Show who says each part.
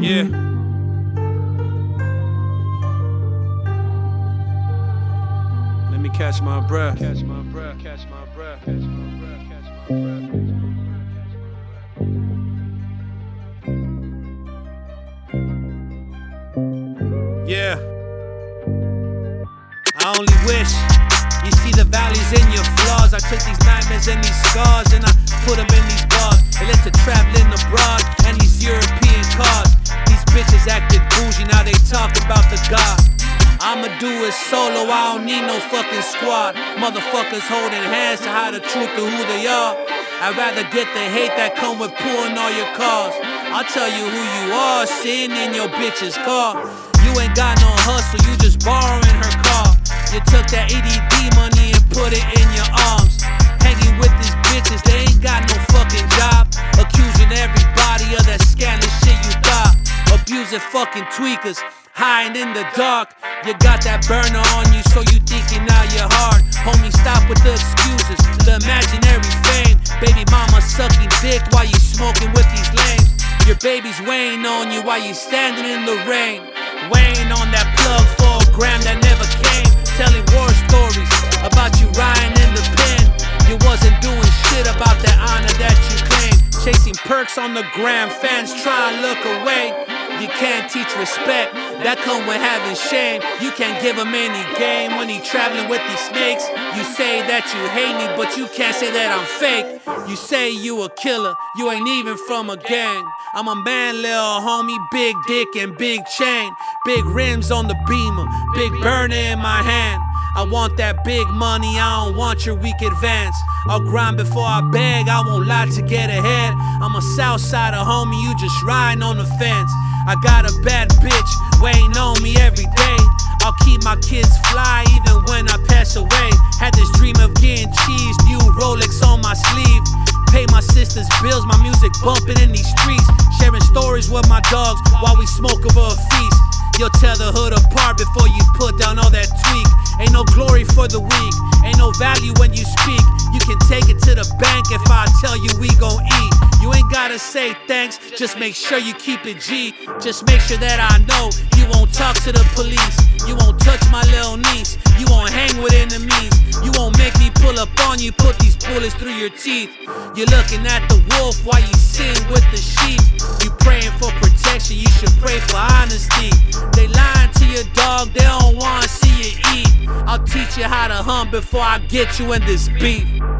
Speaker 1: Yeah. Let me catch my breath. Catch my breath. Catch my breath. Catch my breath. Catch my breath. Yeah. I only wish you see the valleys in your flaws. I took these nightmares and these scars and I put them in these bars. They let the travel in. They talk about the God. I'ma do it solo, I don't need no fucking squad. Motherfuckers holding hands to hide the truth of who they are. I'd rather get the hate that come with pulling all your cars. I'll tell you who you are, sitting in your bitch's car. You ain't got no hustle, you just borrowing her car. You took that EDD fucking tweakers, hiding in the dark. You got that burner on you, so you thinking now you're hard. Homie, stop with the excuses, the imaginary fame. Baby mama sucking dick while you smoking with these lames. Your baby's weighing on you while you standing in the rain. Weighing on that plug for a gram that never came. Telling war stories about you riding in the pen. You wasn't doing shit about that honor that you claim. Chasing perks on the gram, fans try to look away. You can't teach respect, that come with having shame. You can't give him any game when he traveling with these snakes. You say that you hate me, but you can't say that I'm fake. You say you a killer, you ain't even from a gang. I'm a man, little homie, big dick and big chain. Big rims on the beamer, big burner in my hand. I want that big money, I don't want your weak advance. I'll grind before I beg, I won't lie to get ahead. I'm a south Southsider homie, you just riding on the fence. I got a bad bitch waiting on me every day. I'll keep my kids fly even when I pass away. Had this dream of getting cheese, new Rolex on my sleeve. Pay my sister's bills, my music bumping in these streets. Sharing stories with my dogs while we smoke over a feast. You'll tear the hood apart before you put down all that tweak. Ain't no glory for the weak, ain't no value when you speak. You can take it to the bank if I tell you we gon' eat. You ain't gotta say thanks, just make sure you keep it G. Just make sure that I know you won't talk to the police. You won't touch my little niece. You won't hang with enemies. You won't make me pull up on you, put these bullets through your teeth. You're looking at the wolf while you sitting with the sheep. You praying for protection, you should pray for honesty. They lying to your dog, they don't wanna see you eat. I'll teach you how to hunt before I get you in this beef. beef.